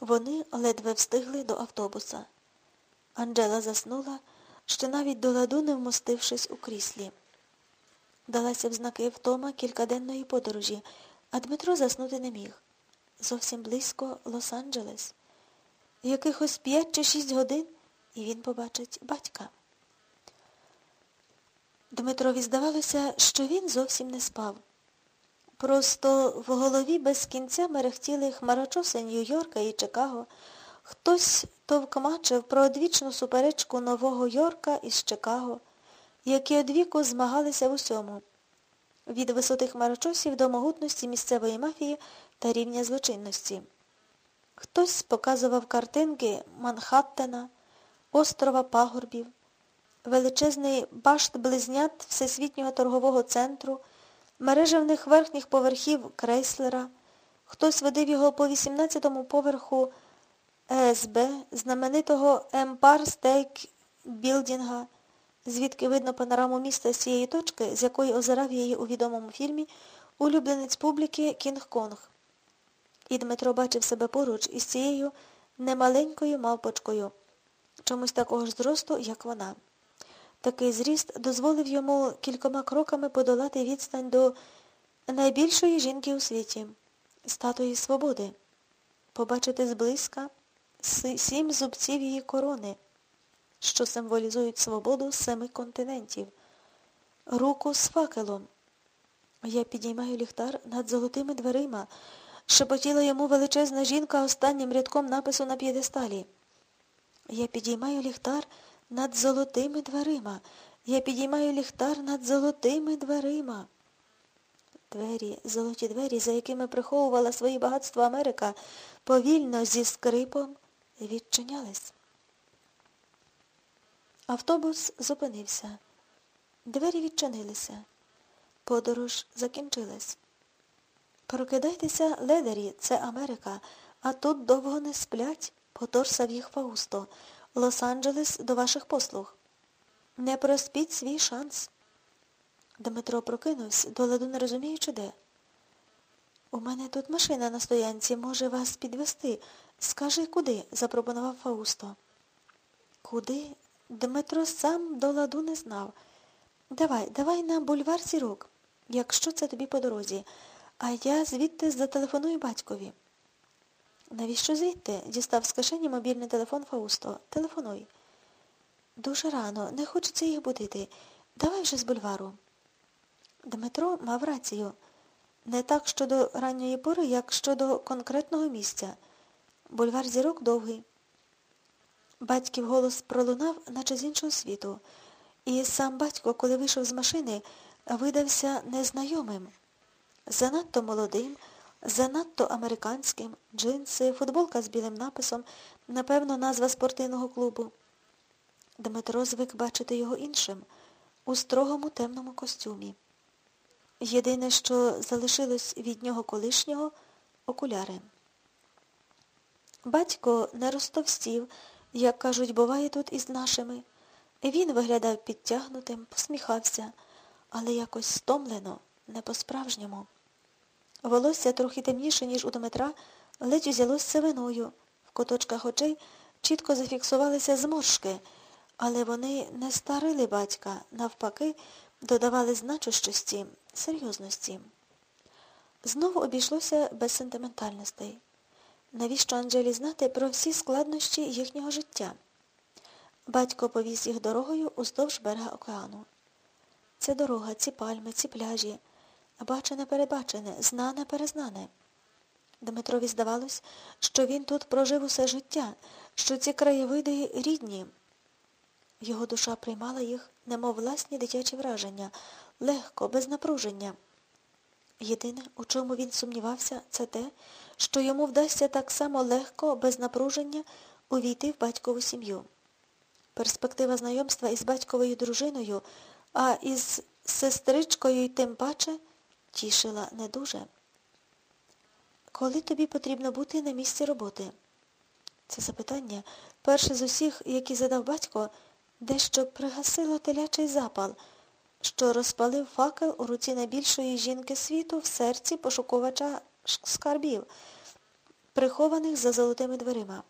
Вони ледве встигли до автобуса. Анджела заснула, ще навіть до ладу не вмостившись у кріслі. Далася в знаки втома кількаденної подорожі, а Дмитро заснути не міг. Зовсім близько Лос-Анджелес. Якихось п'ять чи шість годин, і він побачить батька. Дмитрові здавалося, що він зовсім не спав. Просто в голові без кінця мерехтіли хмарочоси Нью-Йорка і Чикаго. Хтось товкмачив про одвічну суперечку Нового Йорка із Чикаго, які одвіку змагалися в усьому. Від висоти хмарочосів до могутності місцевої мафії та рівня злочинності. Хтось показував картинки Манхаттена, острова Пагорбів, величезний башт близнят Всесвітнього торгового центру, мережевних верхніх поверхів Крейслера, хтось водив його по 18-му поверху ЕСБ, знаменитого Empire State Білдінга, звідки видно панораму міста з цієї точки, з якої озирав її у відомому фільмі улюбленець публіки Кінг-Конг. І Дмитро бачив себе поруч із цією немаленькою мавпочкою, чомусь такого ж зросту, як вона. Такий зріст дозволив йому кількома кроками подолати відстань до найбільшої жінки у світі статуї свободи, побачити зблизька сім зубців її корони, що символізують свободу семи континентів, руку з факелом. Я підіймаю ліхтар над золотими дверима, шепотіла йому величезна жінка останнім рядком напису на п'єдесталі. Я підіймаю ліхтар над золотими дверима. Я підіймаю ліхтар над золотими дверима. Двері, золоті двері, за якими приховувала свої багатства Америка, повільно зі скрипом відчинялись. Автобус зупинився. Двері відчинилися. Подорож закінчилась. Прокидайтеся, ледарі, це Америка, а тут довго не сплять, поторсав їх Фаусто. Лос-Анджелес до ваших послуг. Не проспіть свій шанс. Дмитро прокинувся, до ладу не розуміючи де. У мене тут машина на стоянці, може вас підвести. Скажи, куди? запропонував Фаусто. Куди? Дмитро сам до ладу не знав. Давай, давай на бульвар сірок, якщо це тобі по дорозі, а я звідти зателефоную батькові. Навіщо звідти? дістав з кишені мобільний телефон Фаусто. Телефонуй. Дуже рано, не хочеться їх будити. Давай вже з бульвару. Дмитро мав рацію. Не так щодо ранньої пори, як щодо конкретного місця. Бульвар зірок довгий. Батьків голос пролунав, наче з іншого світу. І сам батько, коли вийшов з машини, видався незнайомим. Занадто молодим, занадто американським, джинси, футболка з білим написом, напевно, назва спортивного клубу. Дмитро звик бачити його іншим, у строгому темному костюмі. Єдине, що залишилось від нього колишнього окуляри. Батько не розтовстів, як кажуть, буває тут із нашими. Він виглядав підтягнутим, посміхався, але якось стомлено, не по-справжньому. Волосся трохи темніше, ніж у Дмитра, ледь узялось сивиною. В куточках очей чітко зафіксувалися зморшки, але вони не старили батька, навпаки, додавали значущості, серйозності. Знову обійшлося без сентиментальностей. Навіщо Анджелі знати про всі складнощі їхнього життя? Батько повіз їх дорогою уздовж берега океану. Це дорога, ці пальми, ці пляжі. Бачене перебачене, знане перезнане. Дмитрові здавалось, що він тут прожив усе життя, що ці краєвиди рідні. Його душа приймала їх, немов власні дитячі враження, легко, без напруження. Єдине, у чому він сумнівався, це те, що йому вдасться так само легко, без напруження увійти в батькову сім'ю. Перспектива знайомства із батьковою дружиною, а із сестричкою й тим паче тішила не дуже. Коли тобі потрібно бути на місці роботи? Це запитання, перше з усіх, які задав батько, дещо пригасило телячий запал, що розпалив факел у руці найбільшої жінки світу в серці пошуковача скарбів. прихованих за золотими дверима.